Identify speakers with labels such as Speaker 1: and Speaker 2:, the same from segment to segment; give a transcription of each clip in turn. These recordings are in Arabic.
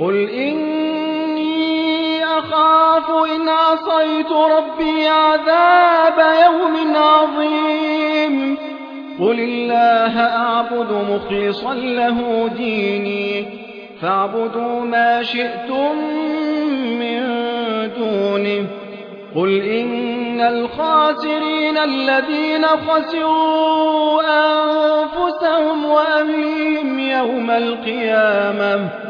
Speaker 1: قل إني أخاف إن عصيت ربي عذاب يوم عظيم قل الله أعبد مخلصا له ديني فاعبدوا ما شئتم من دونه قل إن الخاسرين الذين خسروا أنفسهم وأهليهم يوم القيامة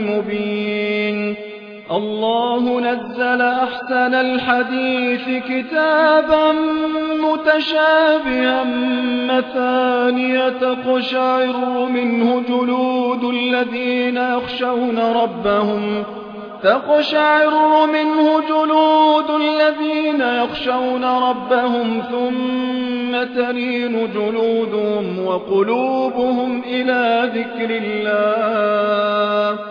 Speaker 1: الله نزل أحسن الحديث كتابا متشابها مثانية تقشعر منه جلود الذين يخشون ربهم. تقشعر منه جلود الذين يخشون ربهم ثم تلين جلودهم وقلوبهم إلى ذكر الله.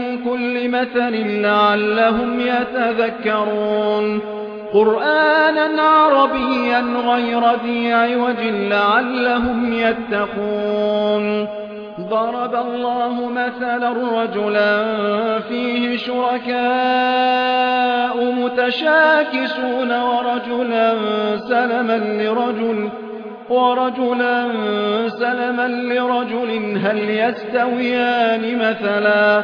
Speaker 1: كل مثل لعلهم يتذكرون. قرآنا عربيا غير ذي عوج لعلهم يتقون. ضرب الله مثلا رجلا فيه شركاء متشاكسون ورجلا سلما لرجل ورجلا سلما لرجل هل يستويان مثلا؟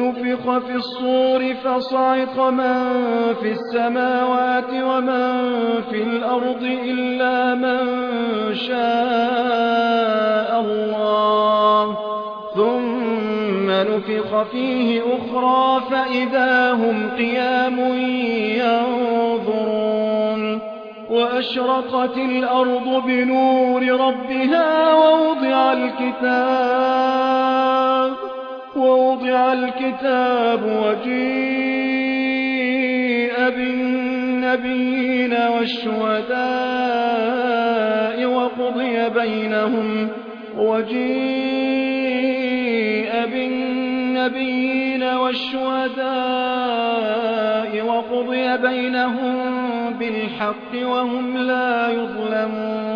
Speaker 1: ونفخ في الصور فصعق من في السماوات ومن في الأرض إلا من شاء الله. ثم نفخ فيه أخرى فإذا هم قيام ينظرون. وأشرقت الأرض بنور ربها ووضع الكتاب ووضع الكتاب وجيء بالنبيين والشهداء وقضي بينهم وجيء بالنبيين والشهداء وقضي بينهم بالحق وهم لا يظلمون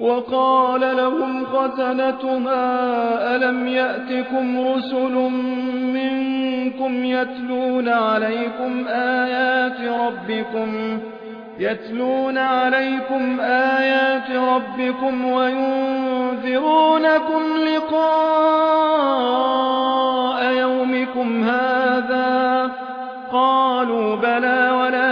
Speaker 1: وقال لهم خزنتها ألم يأتكم رسل منكم يتلون عليكم آيات ربكم يتلون عليكم آيات ربكم وينذرونكم لقاء يومكم هذا؟ قالوا بلى ولكن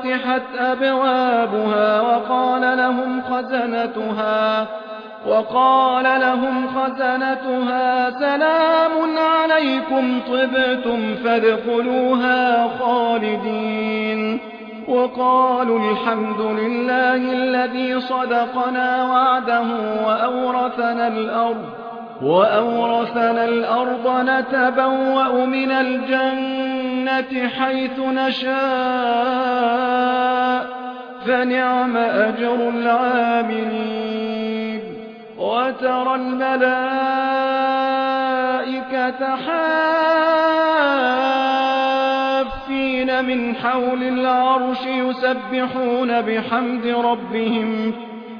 Speaker 1: وفتحت أبوابها وقال لهم خزنتها وقال لهم خزنتها سلام عليكم طبتم فادخلوها خالدين. وقالوا الحمد لله الذي صدقنا وعده وأورثنا الأرض وأورثنا الأرض نتبوأ من الجنة حيث نشاء فنعم أجر العاملين. وترى الملائكة حافين من حول العرش يسبحون بحمد ربهم.